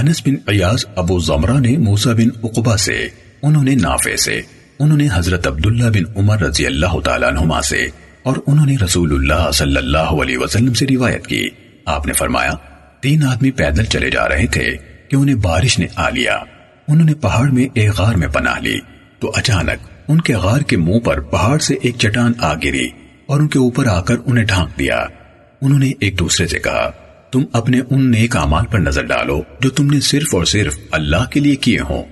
انس بن عیاض ابو زمرہ نے موسیٰ بن عقبہ سے، انہوں نے نافع سے، انہوں نے حضرت عبداللہ بن عمر رضی اللہ تعالیٰ عنہما سے، اور انہوں نے رسول اللہ صلی اللہ علیہ وسلم سے روایت کی۔ آپ نے فرمایا، تین آدمی پیدل چلے جا رہے تھے کہ انہیں بارش نے آ لیا۔ انہوں نے پہاڑ میں ایک غار میں پناہ لی۔ تو اچانک ان کے غار کے منہ پر پہاڑ سے ایک چٹان آ گری اور ان کے اوپر آ کر انہیں ڈھانک دیا۔ انہوں نے ایک دوسرے سے کہا تم اپنے ان نیک اعمال پر نظر ڈالو جو تم نے صرف اور صرف اللہ کے لیے کیے ہوں۔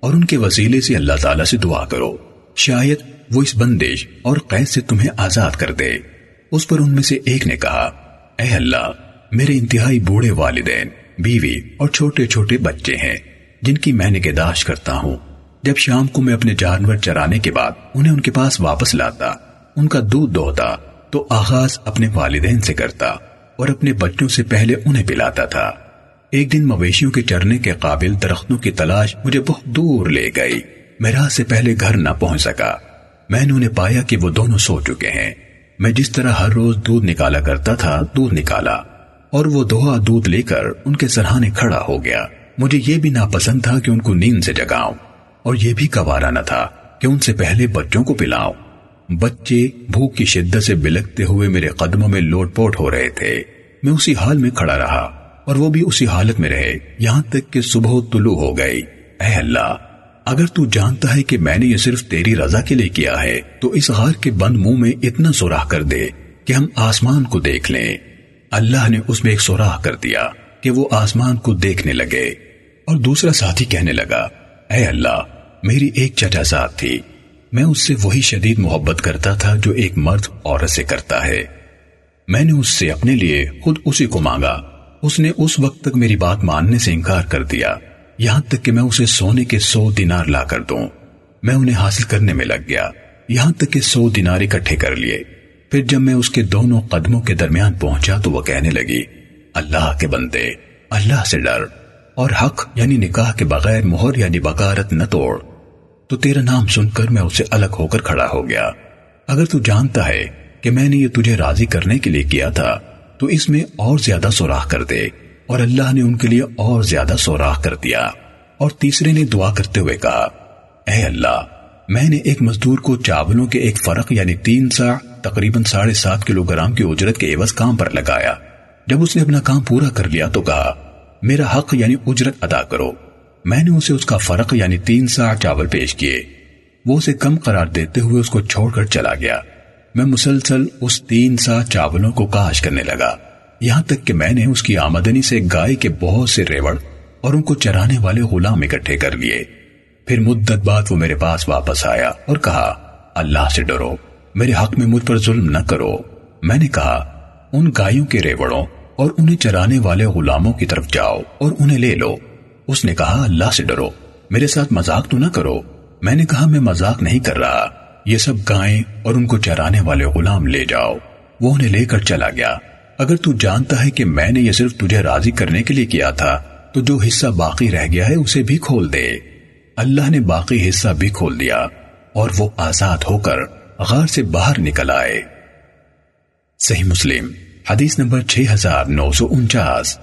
اور ان کے وسیلے سے اللہ تعالیٰ سے دعا کرو۔ شاید وہ اس بندش اور قید سے تمہیں آزاد کر دے۔ اس پر ان میں سے ایک نے کہا، اے اللہ، میرے انتہائی بوڑھے والدین، بیوی اور چھوٹے چھوٹے بچے ہیں، جن کی میں نگہداشت کرتا ہوں۔ جب شام کو میں اپنے جانور چرانے کے بعد انہیں ان کے پاس واپس لاتا، ان کا دودھ دوہتا، تو آغاز اپنے والدین سے کرتا۔ اور اپنے بچوں سے پہلے انہیں پلاتا تھا۔ ایک دن مویشیوں کے چرنے کے قابل درختوں کی تلاش مجھے بہت دور لے گئی۔ میں رات سے پہلے گھر نہ پہنچ سکا۔ میں نے انہیں پایا کہ وہ دونوں سو چکے ہیں۔ میں جس طرح ہر روز دودھ نکالا کرتا تھا، دودھ نکالا۔ اور وہ دوہا دودھ لے کر ان کے سرحانے کھڑا ہو گیا۔ مجھے یہ بھی ناپسند تھا کہ ان کو نیند سے جگاؤں۔ اور یہ بھی کوارا نہ تھا کہ ان سے پہلے بچوں کو پلاؤں۔ بچے بھوک کی شدت سے بلکتے ہوئے میرے قدموں میں لوٹ پوٹ ہو رہے تھے۔ میں اسی حال میں کھڑا رہا اور وہ بھی اسی حالت میں رہے۔ یہاں تک کہ صبح طلوع ہو گئی۔ اے اللہ، اگر تو جانتا ہے کہ میں نے یہ صرف تیری رضا کے لیے کیا ہے، تو اس غار کے بند منہ میں اتنا سوراخ کر دے کہ ہم آسمان کو دیکھ لیں۔ اللہ نے اس میں ایک سوراخ کر دیا کہ وہ آسمان کو دیکھنے لگے۔ اور دوسرا ساتھی کہنے لگا، اے اللہ، میری ایک چچا ساتھ تھی۔ میں اس سے وہی شدید محبت کرتا تھا جو ایک مرد عورت سے کرتا ہے۔ میں نے اس سے اپنے لیے خود اسی کو مانگا۔ اس نے اس وقت تک میری بات ماننے سے انکار کر دیا۔ یہاں تک کہ میں اسے سونے کے سو دینار لا کر دوں۔ میں انہیں حاصل کرنے میں لگ گیا۔ یہاں تک کہ سو دینار اکٹھے کر لیے۔ پھر جب میں اس کے دونوں قدموں کے درمیان پہنچا تو وہ کہنے لگی، اللہ کے بندے، اللہ سے ڈر۔ اور حق یعنی نکاح کے بغیر مہر یعنی بکارت نہ توڑ۔ تو تیرا نام سن کر میں اسے الگ ہو کر کھڑا ہو گیا۔ اگر تو جانتا ہے کہ میں نے یہ تجھے راضی کرنے کے لیے کیا تھا، تو اس میں اور زیادہ سوراخ کر دے۔ اور اللہ نے ان کے لیے اور زیادہ سوراخ کر دیا۔ اور تیسرے نے دعا کرتے ہوئے کہا، اے اللہ، میں نے ایک مزدور کو چاولوں کے ایک فرق یعنی تین سا، تقریباً ساڑھے سات کلو گرام کی اجرت کے عوض کام پر لگایا۔ جب اس نے اپنا کام پورا کر لیا تو کہا، میرا حق یعنی اجرت ادا کرو۔ میں نے اسے اس کا فرق یعنی تین سا چاول پیش کیے۔ وہ اسے کم قرار دیتے ہوئے اس کو چھوڑ کر چلا گیا۔ میں مسلسل اس تین سا چاولوں کو کاش کرنے لگا۔ یہاں تک کہ میں نے اس کی آمدنی سے گائے کے بہت سے ریوڑ اور ان کو چرانے والے غلام اکٹھے کر لیے۔ پھر مدت بعد وہ میرے پاس واپس آیا اور کہا، اللہ سے ڈرو، میرے حق میں مجھ پر ظلم نہ کرو۔ میں نے کہا، ان گایوں کے ریوڑوں اور انہیں چرانے والے غلاموں کی طرف جاؤ اور انہیں لے لو۔ اس نے کہا، اللہ سے ڈرو، میرے ساتھ مذاق تو نہ کرو۔ میں نے کہا، میں مذاق نہیں کر رہا۔ یہ سب گائیں اور ان کو چہرانے والے غلام لے جاؤ۔ وہ انہیں لے کر چلا گیا۔ اگر تو جانتا ہے کہ میں نے یہ صرف تجھے راضی کرنے کے لیے کیا تھا، تو جو حصہ باقی رہ گیا ہے، اسے بھی کھول دے۔ اللہ نے باقی حصہ بھی کھول دیا اور وہ آزاد ہو کر غار سے باہر نکل آئے۔ صحیح مسلم، حدیث نمبر 6949